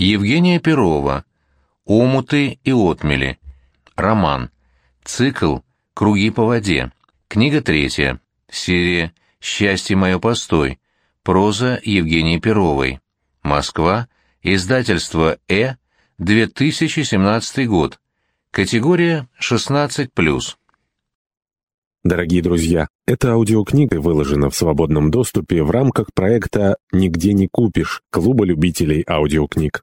Евгения Перова. «Омуты и отмели». Роман. Цикл «Круги по воде». Книга третья. Серия «Счастье мое постой». Проза Евгении Перовой. Москва. Издательство «Э». 2017 год. Категория 16+. Дорогие друзья, эта аудиокнига выложена в свободном доступе в рамках проекта «Нигде не купишь» Клуба любителей аудиокниг.